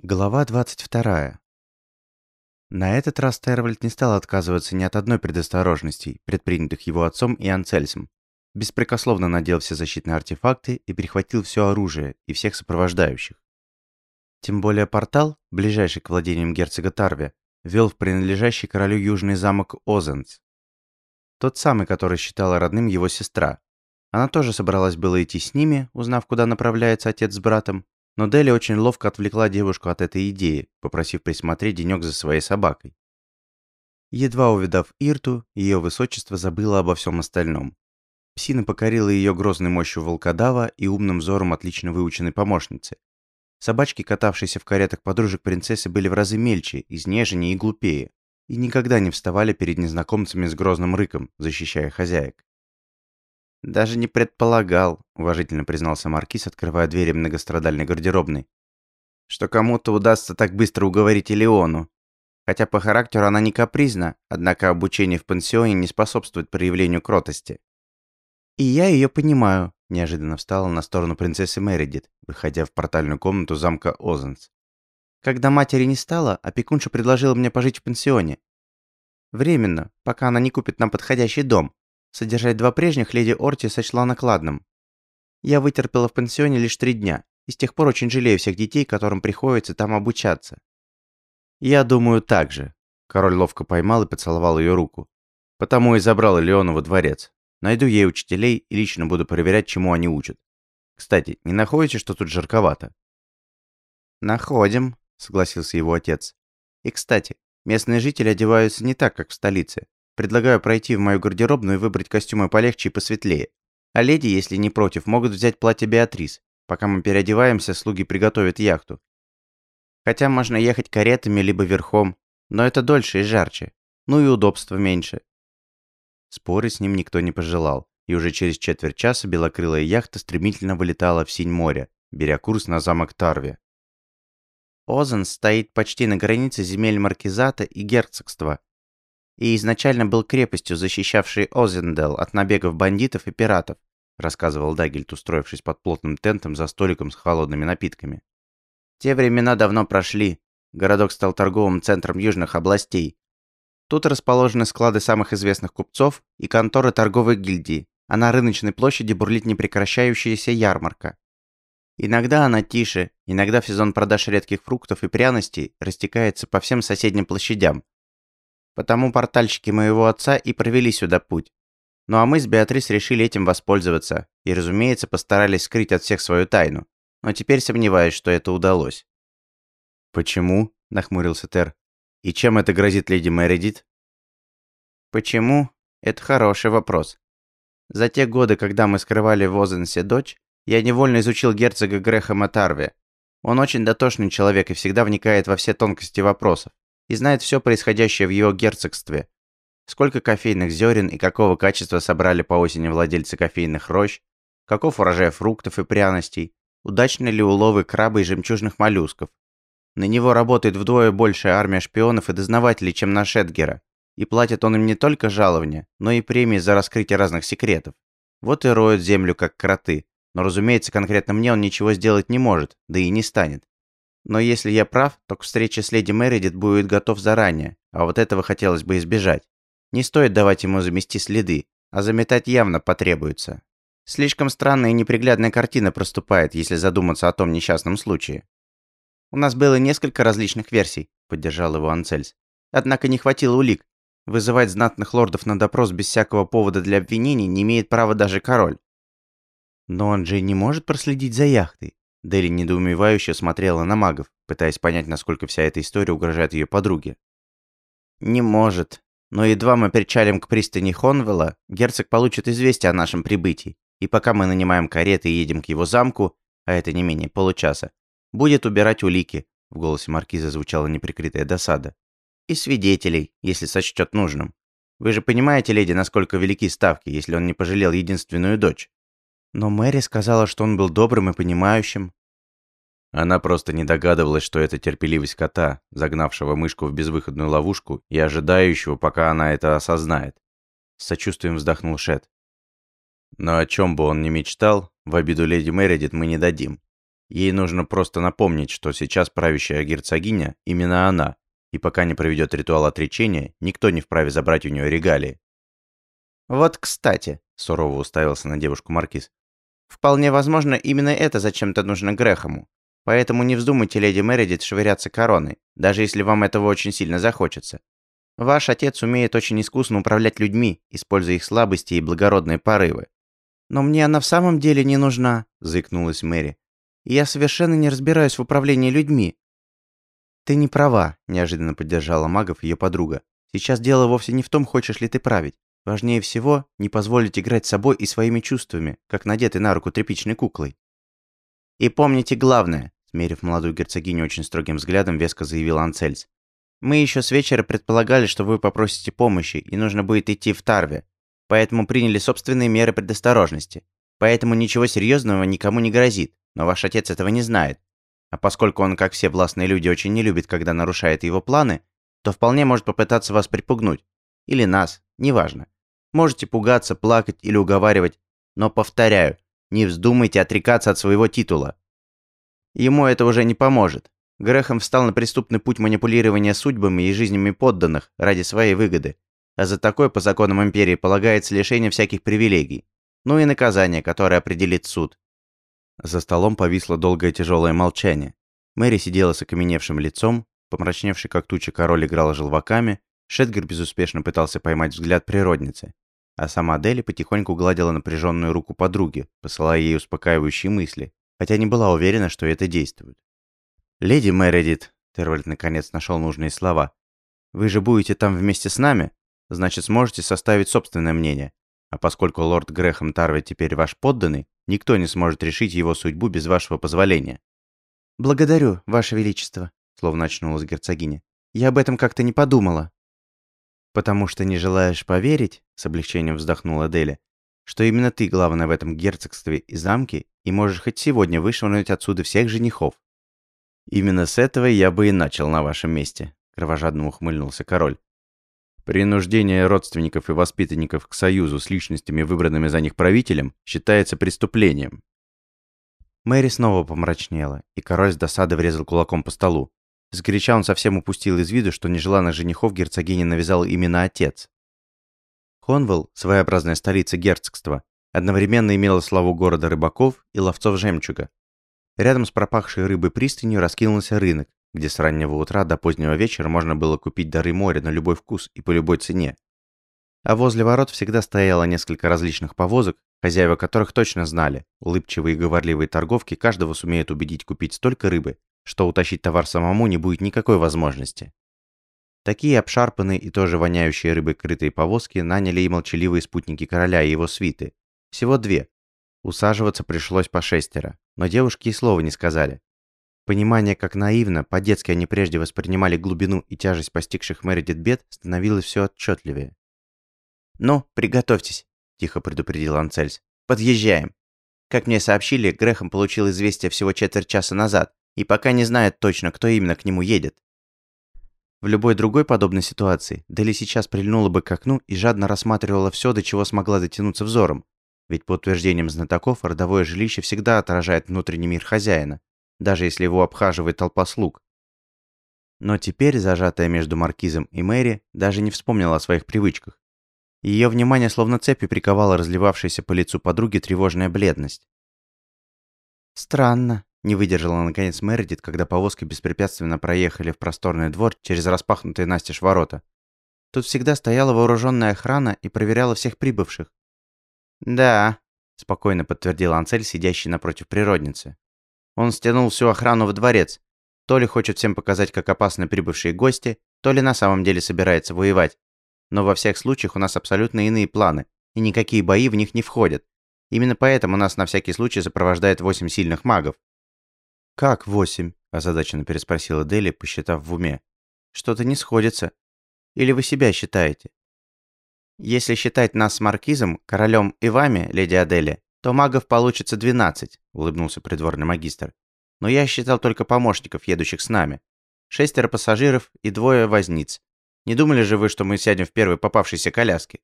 Глава 22. На этот раз Тервальд не стал отказываться ни от одной предосторожности, предпринятых его отцом и Анцельсом. Беспрекословно надел все защитные артефакты и перехватил все оружие и всех сопровождающих. Тем более портал, ближайший к владениям герцога Тарве, вел в принадлежащий королю южный замок Озенц. Тот самый, который считала родным его сестра. Она тоже собралась было идти с ними, узнав, куда направляется отец с братом, но Дели очень ловко отвлекла девушку от этой идеи, попросив присмотреть денек за своей собакой. Едва увидав Ирту, ее высочество забыло обо всем остальном. Псина покорила ее грозной мощью волкодава и умным взором отлично выученной помощницы. Собачки, катавшиеся в каретах подружек принцессы, были в разы мельче, изнеженнее и глупее, и никогда не вставали перед незнакомцами с грозным рыком, защищая хозяек. «Даже не предполагал», — уважительно признался Маркиз, открывая двери многострадальной гардеробной, «что кому-то удастся так быстро уговорить Элеону. Хотя по характеру она не капризна, однако обучение в пансионе не способствует проявлению кротости». «И я ее понимаю», — неожиданно встала на сторону принцессы Мередит, выходя в портальную комнату замка Озенс. «Когда матери не стало, опекунша предложила мне пожить в пансионе. Временно, пока она не купит нам подходящий дом, Содержать два прежних леди Орти сочла накладным. Я вытерпела в пансионе лишь три дня, и с тех пор очень жалею всех детей, которым приходится там обучаться. Я думаю так же. Король ловко поймал и поцеловал ее руку. Потому и забрал Леону во дворец. Найду ей учителей и лично буду проверять, чему они учат. Кстати, не находите, что тут жарковато? Находим, согласился его отец. И, кстати, местные жители одеваются не так, как в столице. Предлагаю пройти в мою гардеробную и выбрать костюмы полегче и посветлее. А леди, если не против, могут взять платье Беатрис. Пока мы переодеваемся, слуги приготовят яхту. Хотя можно ехать каретами либо верхом, но это дольше и жарче. Ну и удобства меньше. Споры с ним никто не пожелал, и уже через четверть часа белокрылая яхта стремительно вылетала в синь моря, беря курс на замок Тарве. Озен стоит почти на границе земель Маркизата и Герцогства, и изначально был крепостью, защищавшей Озендел от набегов бандитов и пиратов, рассказывал Дагельт, устроившись под плотным тентом за столиком с холодными напитками. Те времена давно прошли. Городок стал торговым центром южных областей. Тут расположены склады самых известных купцов и конторы торговой гильдии, а на рыночной площади бурлит непрекращающаяся ярмарка. Иногда она тише, иногда в сезон продаж редких фруктов и пряностей растекается по всем соседним площадям, Потому портальщики моего отца и провели сюда путь. Ну а мы с Беатрис решили этим воспользоваться и, разумеется, постарались скрыть от всех свою тайну. Но теперь сомневаюсь, что это удалось. «Почему?» – нахмурился Тер. «И чем это грозит леди Мередит?» «Почему?» – это хороший вопрос. За те годы, когда мы скрывали в Озенсе дочь, я невольно изучил герцога Грэхэма Тарви. Он очень дотошный человек и всегда вникает во все тонкости вопросов и знает все происходящее в его герцогстве. Сколько кофейных зерен и какого качества собрали по осени владельцы кофейных рощ, каков урожай фруктов и пряностей, удачны ли уловы краба и жемчужных моллюсков. На него работает вдвое большая армия шпионов и дознавателей, чем на Шетгера, и платит он им не только жалования, но и премии за раскрытие разных секретов. Вот и роют землю, как кроты, но, разумеется, конкретно мне он ничего сделать не может, да и не станет. Но если я прав, то к встрече с леди Мередит будет готов заранее, а вот этого хотелось бы избежать. Не стоит давать ему замести следы, а заметать явно потребуется. Слишком странная и неприглядная картина проступает, если задуматься о том несчастном случае. «У нас было несколько различных версий», — поддержал его Анцельс. «Однако не хватило улик. Вызывать знатных лордов на допрос без всякого повода для обвинений не имеет права даже король». «Но он же не может проследить за яхтой», Дели недоумевающе смотрела на магов, пытаясь понять, насколько вся эта история угрожает ее подруге. «Не может. Но едва мы причалим к пристани Хонвелла, герцог получит известие о нашем прибытии, и пока мы нанимаем кареты и едем к его замку, а это не менее получаса, будет убирать улики», в голосе маркиза звучала неприкрытая досада. «И свидетелей, если сочтет нужным. Вы же понимаете, леди, насколько велики ставки, если он не пожалел единственную дочь?» Но Мэри сказала, что он был добрым и понимающим. Она просто не догадывалась, что это терпеливость кота, загнавшего мышку в безвыходную ловушку и ожидающего, пока она это осознает. С сочувствием вздохнул Шет. Но о чем бы он ни мечтал, в обиду леди Мередит мы не дадим. Ей нужно просто напомнить, что сейчас правящая герцогиня именно она, и пока не проведет ритуал отречения, никто не вправе забрать у нее регалии. «Вот кстати», — сурово уставился на девушку Маркиз. «Вполне возможно, именно это зачем-то нужно Грехому. Поэтому не вздумайте, леди Мередит, швыряться короной, даже если вам этого очень сильно захочется. Ваш отец умеет очень искусно управлять людьми, используя их слабости и благородные порывы. Но мне она в самом деле не нужна, заикнулась Мэри. Я совершенно не разбираюсь в управлении людьми. Ты не права, неожиданно поддержала магов ее подруга. Сейчас дело вовсе не в том, хочешь ли ты править. Важнее всего не позволить играть собой и своими чувствами, как надетой на руку тряпичной куклой. И помните главное, смерив молодую герцогиню очень строгим взглядом, веско заявил Анцельс. Мы еще с вечера предполагали, что вы попросите помощи, и нужно будет идти в Тарве. Поэтому приняли собственные меры предосторожности. Поэтому ничего серьезного никому не грозит, но ваш отец этого не знает. А поскольку он, как все властные люди, очень не любит, когда нарушает его планы, то вполне может попытаться вас припугнуть. Или нас, неважно. Можете пугаться, плакать или уговаривать, но повторяю, не вздумайте отрекаться от своего титула. Ему это уже не поможет. Грехом встал на преступный путь манипулирования судьбами и жизнями подданных ради своей выгоды. А за такое по законам империи полагается лишение всяких привилегий. Ну и наказание, которое определит суд. За столом повисло долгое тяжелое молчание. Мэри сидела с окаменевшим лицом, помрачневший как туча король играл желваками, Шетгер безуспешно пытался поймать взгляд природницы. А сама Дели потихоньку гладила напряженную руку подруги, посылая ей успокаивающие мысли, хотя не была уверена, что это действует. «Леди Мередит», — Тервальд наконец нашел нужные слова, «вы же будете там вместе с нами, значит сможете составить собственное мнение. А поскольку лорд Грэхэм Тарвей теперь ваш подданный, никто не сможет решить его судьбу без вашего позволения». «Благодарю, ваше величество», — словно очнулась герцогиня. «Я об этом как-то не подумала». «Потому что не желаешь поверить», — с облегчением вздохнула Дели, «что именно ты главная в этом герцогстве и замке и можешь хоть сегодня вышвырнуть отсюда всех женихов. «Именно с этого я бы и начал на вашем месте», – кровожадно ухмыльнулся король. Принуждение родственников и воспитанников к союзу с личностями, выбранными за них правителем, считается преступлением. Мэри снова помрачнела, и король с досады врезал кулаком по столу. Сгоряча он совсем упустил из виду, что нежеланных женихов герцогине навязал именно отец. Хонвелл, своеобразная столица герцогства, одновременно имела славу города рыбаков и ловцов жемчуга, Рядом с пропахшей рыбой пристанью раскинулся рынок, где с раннего утра до позднего вечера можно было купить дары моря на любой вкус и по любой цене. А возле ворот всегда стояло несколько различных повозок, хозяева которых точно знали, улыбчивые и говорливые торговки каждого сумеют убедить купить столько рыбы, что утащить товар самому не будет никакой возможности. Такие обшарпанные и тоже воняющие рыбой крытые повозки наняли и молчаливые спутники короля и его свиты. Всего две. Усаживаться пришлось по шестеро но девушки и слова не сказали. Понимание, как наивно, по-детски они прежде воспринимали глубину и тяжесть постигших Мередит бед, становилось все отчетливее. «Ну, приготовьтесь», – тихо предупредил Анцельс. «Подъезжаем». Как мне сообщили, Грехом получил известие всего четверть часа назад, и пока не знает точно, кто именно к нему едет. В любой другой подобной ситуации Дели сейчас прильнула бы к окну и жадно рассматривала все, до чего смогла дотянуться взором, ведь по утверждениям знатоков, родовое жилище всегда отражает внутренний мир хозяина, даже если его обхаживает толпа слуг. Но теперь, зажатая между Маркизом и Мэри, даже не вспомнила о своих привычках. Ее внимание словно цепью приковала разливавшаяся по лицу подруги тревожная бледность. «Странно», — не выдержала наконец Мередит, когда повозки беспрепятственно проехали в просторный двор через распахнутые настежь ворота. Тут всегда стояла вооруженная охрана и проверяла всех прибывших. «Да», – спокойно подтвердил Анцель, сидящий напротив природницы. «Он стянул всю охрану в дворец. То ли хочет всем показать, как опасны прибывшие гости, то ли на самом деле собирается воевать. Но во всех случаях у нас абсолютно иные планы, и никакие бои в них не входят. Именно поэтому нас на всякий случай сопровождает восемь сильных магов». «Как восемь?» – озадаченно переспросила Дели, посчитав в уме. «Что-то не сходится. Или вы себя считаете?» Если считать нас с Маркизом, королем и вами, леди Адели, то магов получится 12, улыбнулся придворный магистр. Но я считал только помощников, едущих с нами. Шестеро пассажиров и двое возниц. Не думали же вы, что мы сядем в первой попавшейся коляске?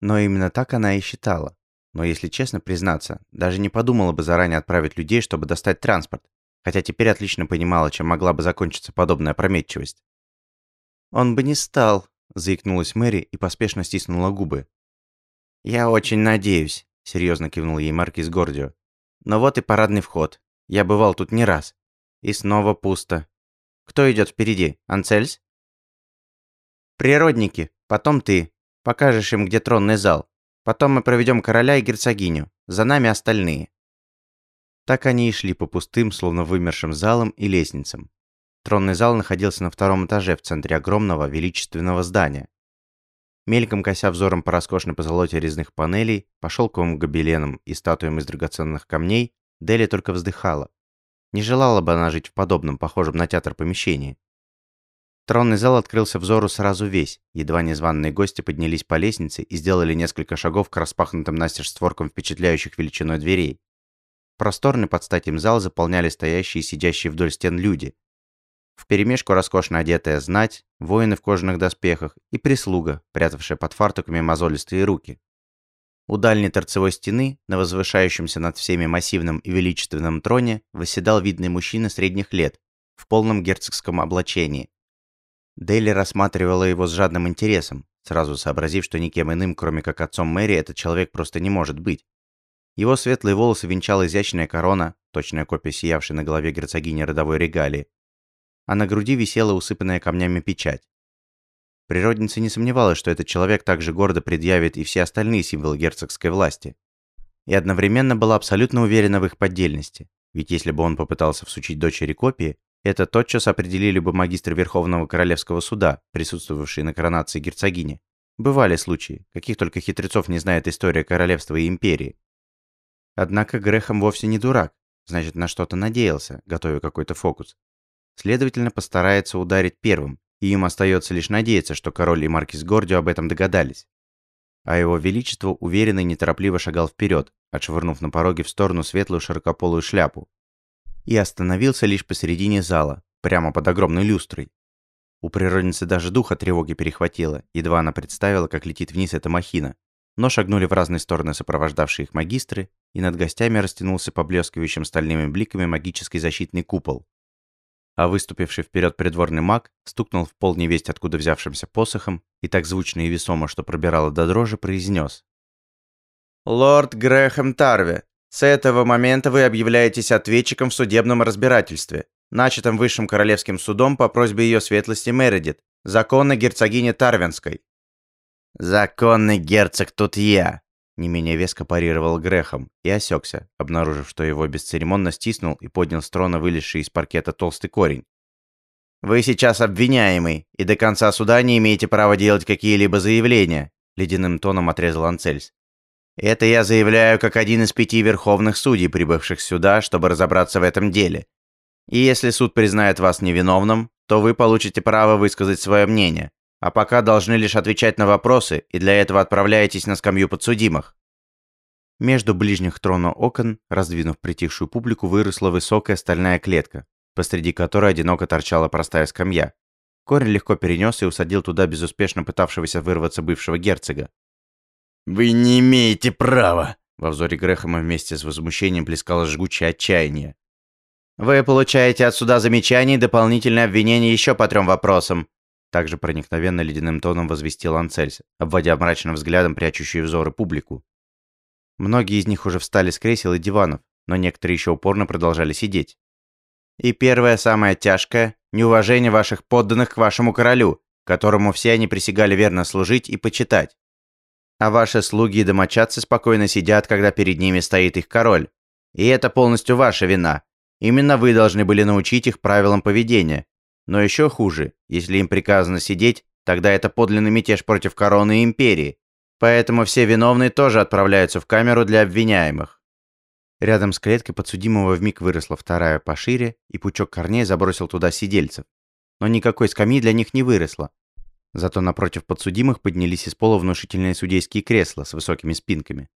Но именно так она и считала. но если честно признаться, даже не подумала бы заранее отправить людей, чтобы достать транспорт, хотя теперь отлично понимала, чем могла бы закончиться подобная опрометчивость. «Он бы не стал», – заикнулась Мэри и поспешно стиснула губы. «Я очень надеюсь», – серьезно кивнул ей Маркиз Гордио. «Но вот и парадный вход. Я бывал тут не раз. И снова пусто. Кто идет впереди? Анцельс?» «Природники. Потом ты. Покажешь им, где тронный зал. Потом мы проведем короля и герцогиню. За нами остальные». Так они и шли по пустым, словно вымершим залам и лестницам. Тронный зал находился на втором этаже в центре огромного величественного здания. Мельком кося взором по роскошной позолоте резных панелей, по шелковым гобеленам и статуям из драгоценных камней, Дели только вздыхала. Не желала бы она жить в подобном, похожем на театр помещении. Тронный зал открылся взору сразу весь, едва незваные гости поднялись по лестнице и сделали несколько шагов к распахнутым настежь створкам впечатляющих величиной дверей. Просторный под стать зал заполняли стоящие и сидящие вдоль стен люди. Вперемешку роскошно одетая знать, воины в кожаных доспехах и прислуга, прятавшая под фартуками мозолистые руки. У дальней торцевой стены, на возвышающемся над всеми массивном и величественном троне, восседал видный мужчина средних лет, в полном герцогском облачении, Дейли рассматривала его с жадным интересом, сразу сообразив, что никем иным, кроме как отцом Мэри, этот человек просто не может быть. Его светлые волосы венчала изящная корона, точная копия сиявшей на голове герцогини родовой регалии, а на груди висела усыпанная камнями печать. Природница не сомневалась, что этот человек также гордо предъявит и все остальные символы герцогской власти. И одновременно была абсолютно уверена в их поддельности, ведь если бы он попытался всучить дочери копии, это тотчас определили бы магистры Верховного Королевского суда, присутствовавшие на коронации герцогини. Бывали случаи, каких только хитрецов не знает история королевства и империи. Однако Грехом вовсе не дурак, значит, на что-то надеялся, готовя какой-то фокус. Следовательно, постарается ударить первым, и им остается лишь надеяться, что король и маркиз Гордио об этом догадались. А его величество уверенно и неторопливо шагал вперед, отшвырнув на пороге в сторону светлую широкополую шляпу, и остановился лишь посередине зала, прямо под огромной люстрой. У природницы даже духа тревоги перехватило, едва она представила, как летит вниз эта махина. Но шагнули в разные стороны сопровождавшие их магистры, и над гостями растянулся поблескивающим стальными бликами магический защитный купол. А выступивший вперед придворный маг стукнул в пол невесть откуда взявшимся посохом и так звучно и весомо, что пробирало до дрожи, произнес. «Лорд Грэхэм Тарви, с этого момента вы объявляетесь ответчиком в судебном разбирательстве, начатом Высшим Королевским судом по просьбе ее светлости Мередит, законной герцогини Тарвинской. «Законный герцог тут я», — не менее веско парировал Грехом и осекся, обнаружив, что его бесцеремонно стиснул и поднял с трона вылезший из паркета толстый корень. «Вы сейчас обвиняемый, и до конца суда не имеете права делать какие-либо заявления», — ледяным тоном отрезал Анцельс. Это я заявляю как один из пяти верховных судей, прибывших сюда, чтобы разобраться в этом деле. И если суд признает вас невиновным, то вы получите право высказать свое мнение, а пока должны лишь отвечать на вопросы, и для этого отправляетесь на скамью подсудимых». Между ближних трона окон, раздвинув притихшую публику, выросла высокая стальная клетка, посреди которой одиноко торчала простая скамья. Корень легко перенес и усадил туда безуспешно пытавшегося вырваться бывшего герцога, «Вы не имеете права!» Во взоре Грэхэма вместе с возмущением плескалось жгучее отчаяние. «Вы получаете от суда замечаний и дополнительное обвинение еще по трем вопросам», также проникновенно ледяным тоном возвестил Анцельс, обводя мрачным взглядом прячущие взоры публику. Многие из них уже встали с кресел и диванов, но некоторые еще упорно продолжали сидеть. «И первое, самое тяжкое – неуважение ваших подданных к вашему королю, которому все они присягали верно служить и почитать. А ваши слуги и домочадцы спокойно сидят, когда перед ними стоит их король. И это полностью ваша вина. Именно вы должны были научить их правилам поведения. Но еще хуже, если им приказано сидеть, тогда это подлинный мятеж против короны и империи. Поэтому все виновные тоже отправляются в камеру для обвиняемых. Рядом с клеткой подсудимого вмиг выросла вторая пошире, и пучок корней забросил туда сидельцев. Но никакой скамьи для них не выросло, Зато напротив подсудимых поднялись из пола внушительные судейские кресла с высокими спинками.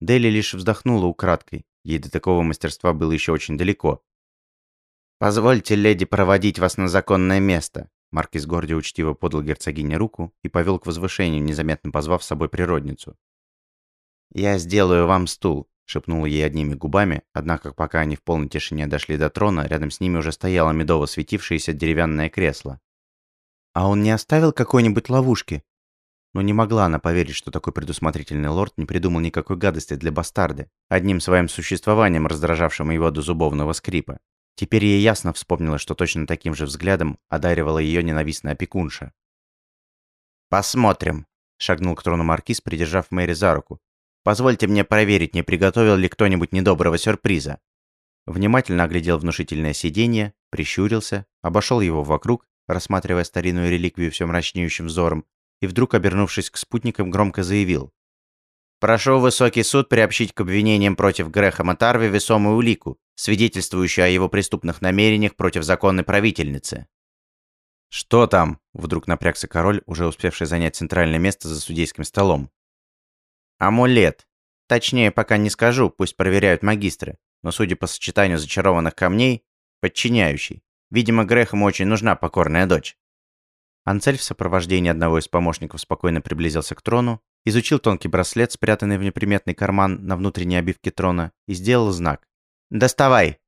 Дели лишь вздохнула украдкой, ей до такого мастерства было еще очень далеко. «Позвольте, леди, проводить вас на законное место», Маркиз Горди учтиво подал герцогине руку и повел к возвышению, незаметно позвав с собой природницу. «Я сделаю вам стул», — шепнул ей одними губами, однако пока они в полной тишине дошли до трона, рядом с ними уже стояло медово светившееся деревянное кресло. «А он не оставил какой-нибудь ловушки?» Но не могла она поверить, что такой предусмотрительный лорд не придумал никакой гадости для бастарды, одним своим существованием раздражавшим его до зубовного скрипа. Теперь ей ясно вспомнила, что точно таким же взглядом одаривала ее ненавистная опекунша. «Посмотрим», — шагнул к трону маркиз, придержав Мэри за руку. «Позвольте мне проверить, не приготовил ли кто-нибудь недоброго сюрприза». Внимательно оглядел внушительное сиденье, прищурился, обошел его вокруг, рассматривая старинную реликвию все мрачнеющим взором, и вдруг, обернувшись к спутникам, громко заявил. «Прошу высокий суд приобщить к обвинениям против Грэхэма Тарви весомую улику, свидетельствующую о его преступных намерениях против законной правительницы». «Что там?» – вдруг напрягся король, уже успевший занять центральное место за судейским столом. «Амулет. Точнее, пока не скажу, пусть проверяют магистры, но судя по сочетанию зачарованных камней, подчиняющий. Видимо, Грэхэму очень нужна покорная дочь». Анцель в сопровождении одного из помощников спокойно приблизился к трону, изучил тонкий браслет, спрятанный в неприметный карман на внутренней обивке трона, и сделал знак. «Доставай!»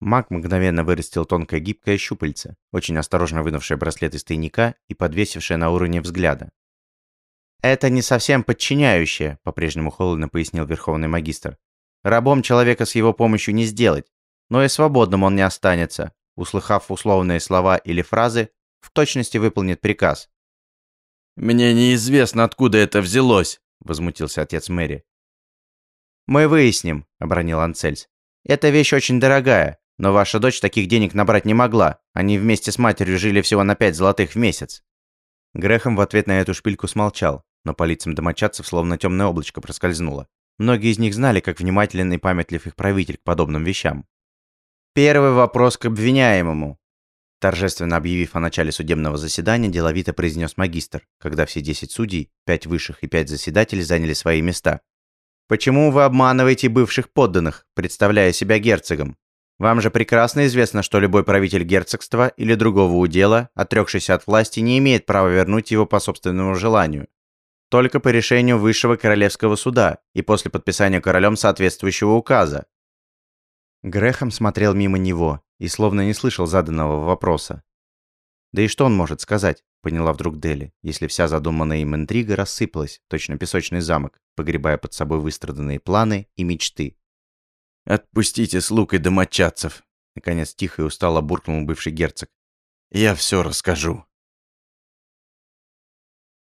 Маг мгновенно вырастил тонкое гибкое щупальце, очень осторожно вынувшее браслет из тайника и подвесившее на уровне взгляда. «Это не совсем подчиняющее», — по-прежнему холодно пояснил Верховный Магистр. «Рабом человека с его помощью не сделать, но и свободным он не останется. Услыхав условные слова или фразы, в точности выполнит приказ. «Мне неизвестно, откуда это взялось», — возмутился отец Мэри. «Мы выясним», — обронил Анцельс. «Эта вещь очень дорогая, но ваша дочь таких денег набрать не могла. Они вместе с матерью жили всего на пять золотых в месяц». Грехом в ответ на эту шпильку смолчал, но по лицам домочадцев словно темное облачко проскользнуло. Многие из них знали, как внимателен и памятлив их правитель к подобным вещам. «Первый вопрос к обвиняемому», Торжественно объявив о начале судебного заседания, деловито произнес магистр, когда все 10 судей, 5 высших и 5 заседателей заняли свои места. «Почему вы обманываете бывших подданных, представляя себя герцогом? Вам же прекрасно известно, что любой правитель герцогства или другого удела, отрекшийся от власти, не имеет права вернуть его по собственному желанию. Только по решению Высшего Королевского суда и после подписания королем соответствующего указа. Грехом смотрел мимо него и словно не слышал заданного вопроса. Да и что он может сказать, поняла вдруг Дели, если вся задуманная им интрига рассыпалась, точно песочный замок, погребая под собой выстраданные планы и мечты. «Отпустите слуг и домочадцев!» Наконец тихо и устало буркнул бывший герцог. «Я все расскажу».